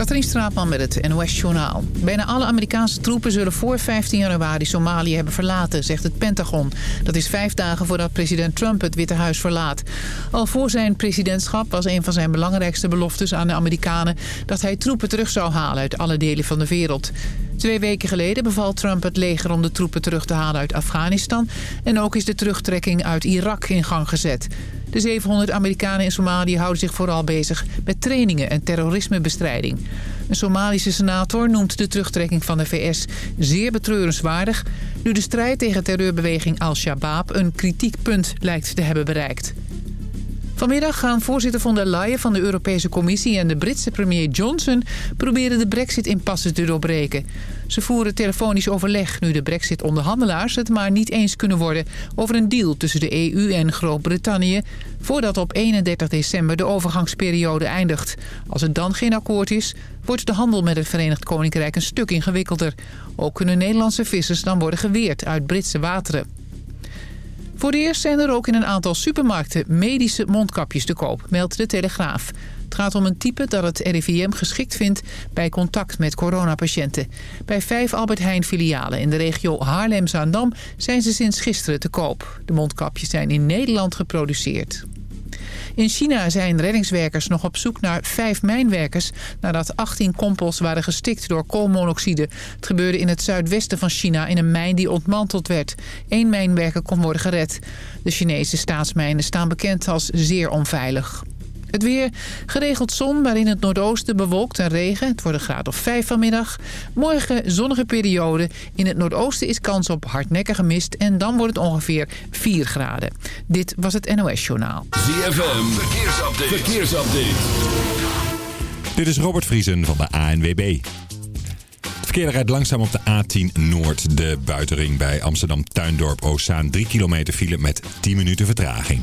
Katrien Straatman met het NOS-journaal. Bijna alle Amerikaanse troepen zullen voor 15 januari Somalië hebben verlaten, zegt het Pentagon. Dat is vijf dagen voordat president Trump het Witte Huis verlaat. Al voor zijn presidentschap was een van zijn belangrijkste beloftes aan de Amerikanen... dat hij troepen terug zou halen uit alle delen van de wereld. Twee weken geleden beval Trump het leger om de troepen terug te halen uit Afghanistan... en ook is de terugtrekking uit Irak in gang gezet... De 700 Amerikanen in Somalië houden zich vooral bezig met trainingen en terrorismebestrijding. Een Somalische senator noemt de terugtrekking van de VS zeer betreurenswaardig... nu de strijd tegen terreurbeweging Al-Shabaab een kritiekpunt lijkt te hebben bereikt. Vanmiddag gaan voorzitter von der Leyen van de Europese Commissie en de Britse premier Johnson proberen de brexit-impasse te doorbreken. Ze voeren telefonisch overleg nu de brexit-onderhandelaars het maar niet eens kunnen worden over een deal tussen de EU en Groot-Brittannië voordat op 31 december de overgangsperiode eindigt. Als het dan geen akkoord is, wordt de handel met het Verenigd Koninkrijk een stuk ingewikkelder. Ook kunnen Nederlandse vissers dan worden geweerd uit Britse wateren. Voor het eerst zijn er ook in een aantal supermarkten medische mondkapjes te koop, meldt de Telegraaf. Het gaat om een type dat het RIVM geschikt vindt bij contact met coronapatiënten. Bij vijf Albert Heijn filialen in de regio Haarlem-Zaandam zijn ze sinds gisteren te koop. De mondkapjes zijn in Nederland geproduceerd. In China zijn reddingswerkers nog op zoek naar vijf mijnwerkers... nadat 18 kompels waren gestikt door koolmonoxide. Het gebeurde in het zuidwesten van China in een mijn die ontmanteld werd. Eén mijnwerker kon worden gered. De Chinese staatsmijnen staan bekend als zeer onveilig. Het weer, geregeld zon, maar in het noordoosten bewolkt en regen. Het wordt een graad of 5 vanmiddag. Morgen zonnige periode. In het noordoosten is kans op hardnekkige mist. En dan wordt het ongeveer 4 graden. Dit was het NOS Journaal. ZFM, verkeersupdate. verkeersupdate. Dit is Robert Vriesen van de ANWB. Het verkeer rijdt langzaam op de A10 Noord. De buitenring bij Amsterdam Tuindorp Oostzaan. 3 kilometer file met 10 minuten vertraging.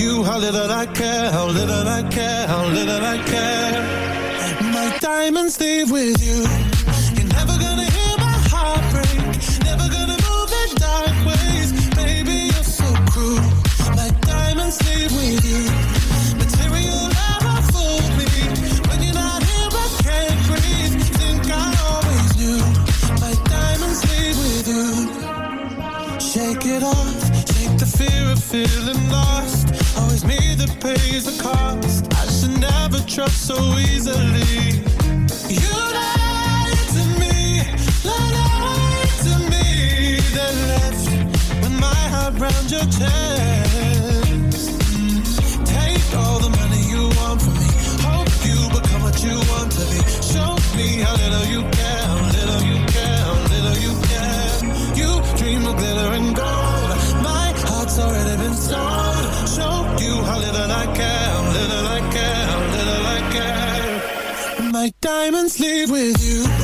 you how little I care, how little I care, how little I care. My diamonds leave with you. trust so easily. You lied to me, lied to me, then left with my heart round your chest. Take all the money you want from me. Hope you become what you want to be. Show me how little you. like diamonds live with you.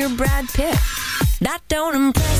you're Brad Pitt. That don't impress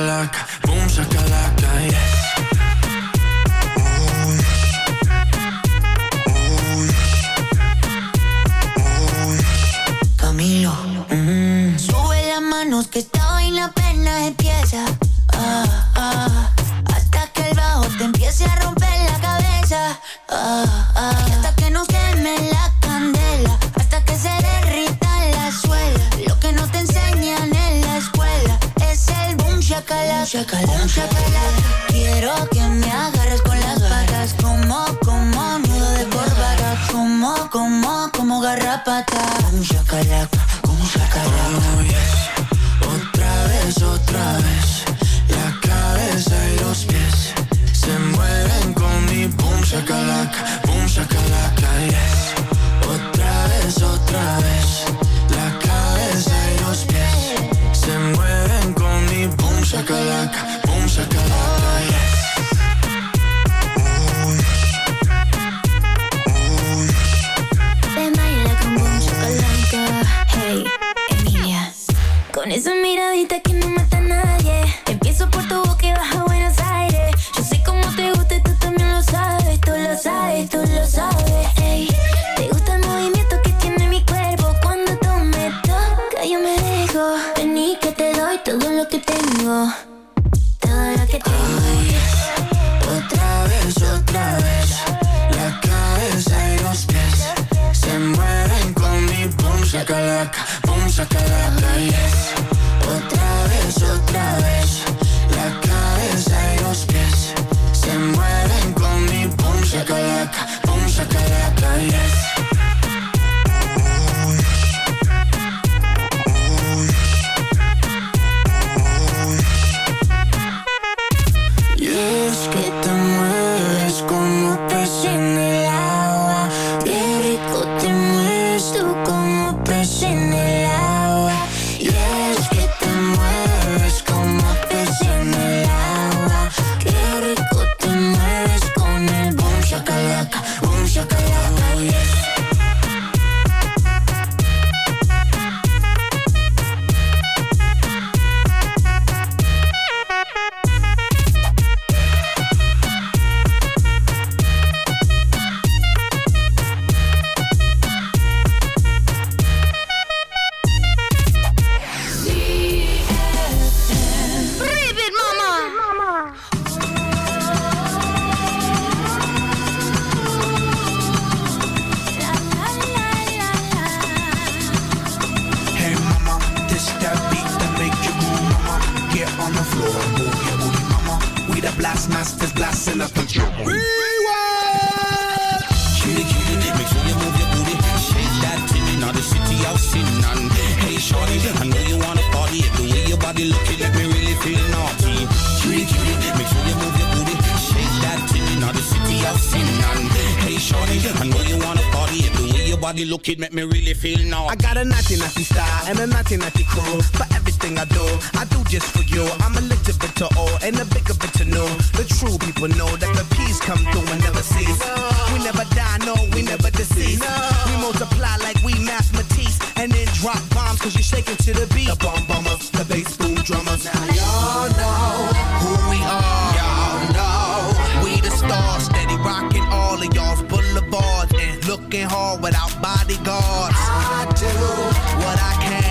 I like bombs cause you're shaking to the beat. The bomb bomber, the bass boom drummer. Now y'all know who we are. Y'all know we the stars, steady rocking all of y'all's boulevards and looking hard without bodyguards. I do what I can.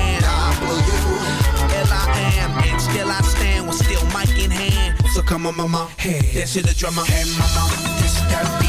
I am and still I stand with still mic in hand. So come on, mama, hey, this is the drummer, hey, mama, this that beat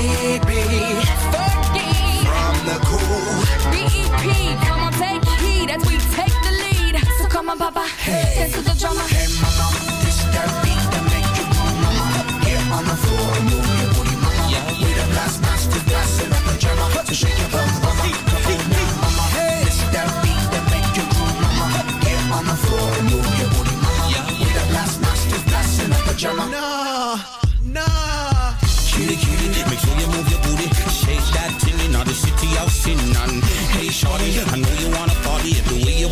she'd from the cool BEP. Come on, take heed as we take the lead. So come on, Papa, hey. dance to the drama. Hey, mama, this is that beat that make you move, mama. Get on the floor and move.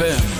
ZFM.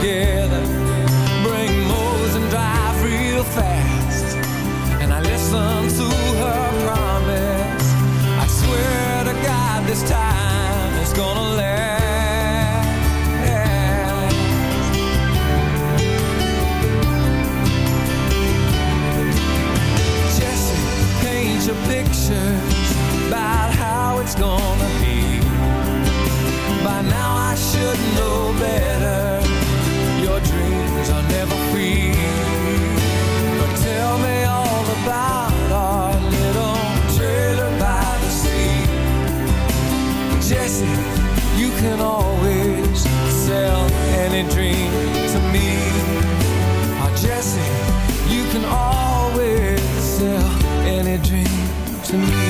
together. Bring mows and drive real fast. And I listen can always sell any dream to me.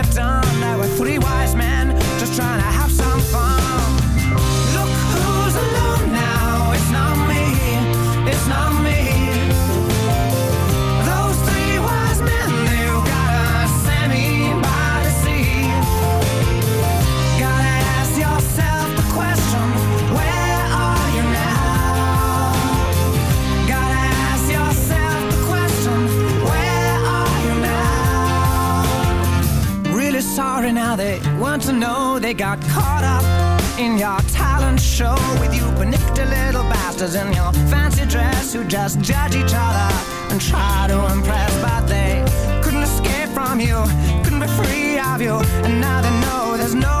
Now they want to know they got caught up in your talent show with you panicked little bastards in your fancy dress who just judge each other and try to impress, but they couldn't escape from you, couldn't be free of you, and now they know there's no